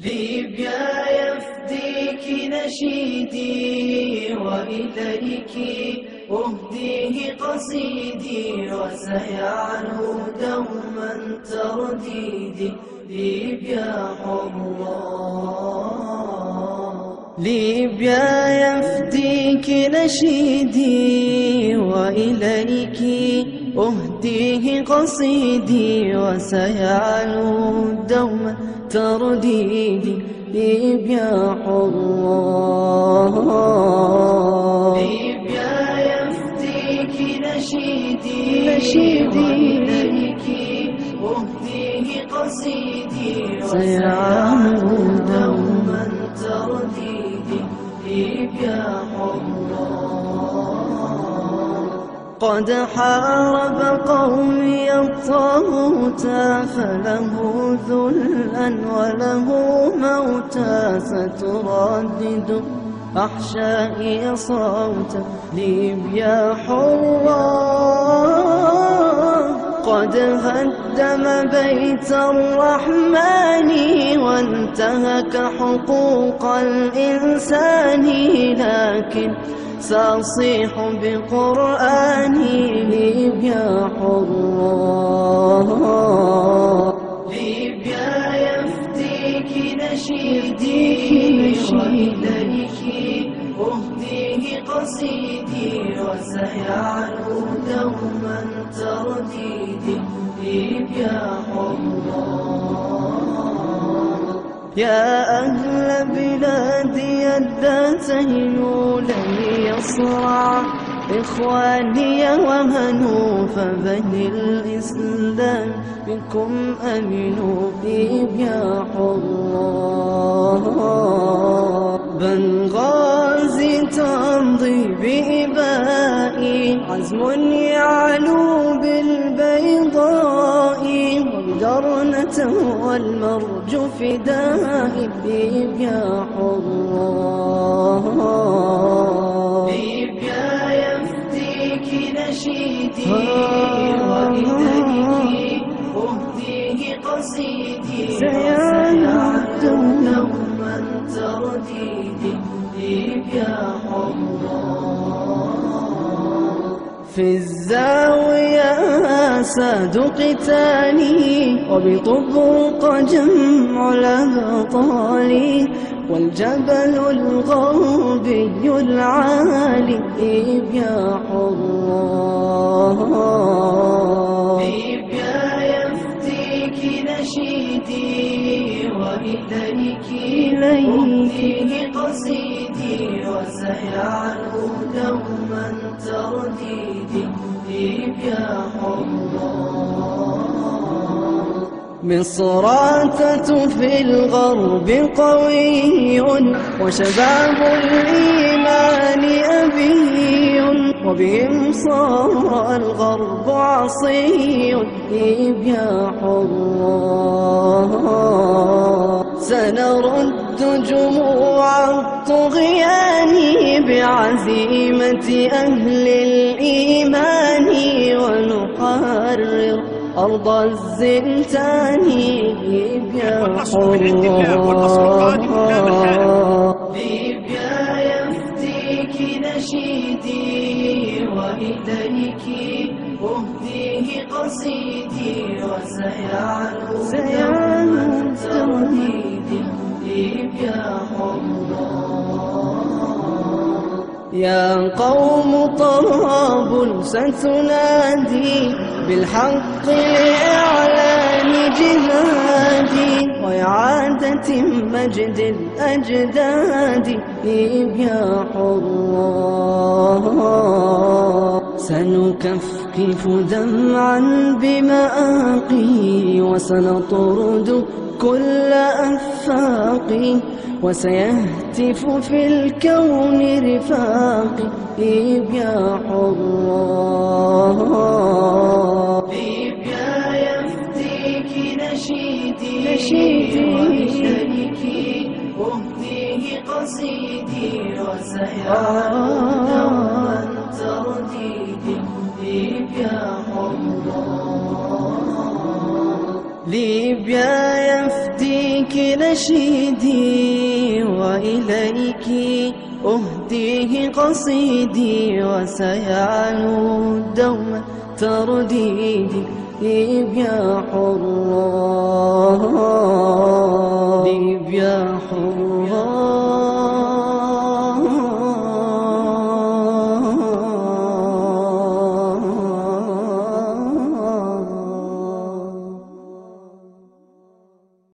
ليبيا يفديك نشيدي وإليك أهديه قصيدي وسيعلو دوما ترديدي. ليبيا حرة ليبيا يفديك نشيدي وإليك أهديه قصيدي وسيعلو دوما ترديدي ليبيا حرة ليبيا يفديك نشيدي نشيدي. أهديه قصيدي وسيعلو دوما ترديدي ليبيا حرة قد حارب قومي الطاغوت فله ذلا وله موتا ستردد أحشائي صوتا ليبيا حرة قد هدم بيت الرحمن وانتهك حقوق الإنسان لكن سأصيح بقرآني ليبيا حرة ليبيا يفديك نشيدي وإليك أهديه قصيدي وسيعلو دوما ترديدي. ليبيا حرة يا أهل بلادي الداتين لن يصرع. إخواني وهنوا فبني الإسلام بكم أمنوا ليبيا حرة بنغازي تمضي بإبائي عزم يعلو وبدرنة والمرج فدائي ليبيا حرة ليبيا يفديك نشيدي وإليك أهديه قصيدي سيعلو دوما ترديدي. ليبيا حرة في الزاوية ساد قتالي وبطبق جمع الأبطال والجبل الغربي العالي ليبيا حرة ليبيا يفديك نشيدي وإليك أهديه قصيدي. وسيعلو دوما ترديدي ليبيا حرة مصراتة في الغرب قوي وشباب الإيمان أبي وبهم صار الغرب عصي ليبيا حرة سنرد جموع الطغيان بعزيمة أهل الإيمان ونحرر أرض الزلتان. ليبيا حرة ترديدي ليبيا حرة يا قوم طراب ستنادي بالحق لإعلان جهادي وإعادة مجد الأجداد. ليبيا حرة سنكفكف دمعا بمآقي وسنطرد كل أفاقي وسيهتف في الكون رفاقي. ليبيا حرة ليبيا يفديك نشيدي. نشيدي. وإليك أهديه قصيدي. وسيعلو ليبيا يفديك نشيدي وإليك أهديه قصيدي وسيعلو الدوم ترديدي. ليبيا حرة ليبيا حرة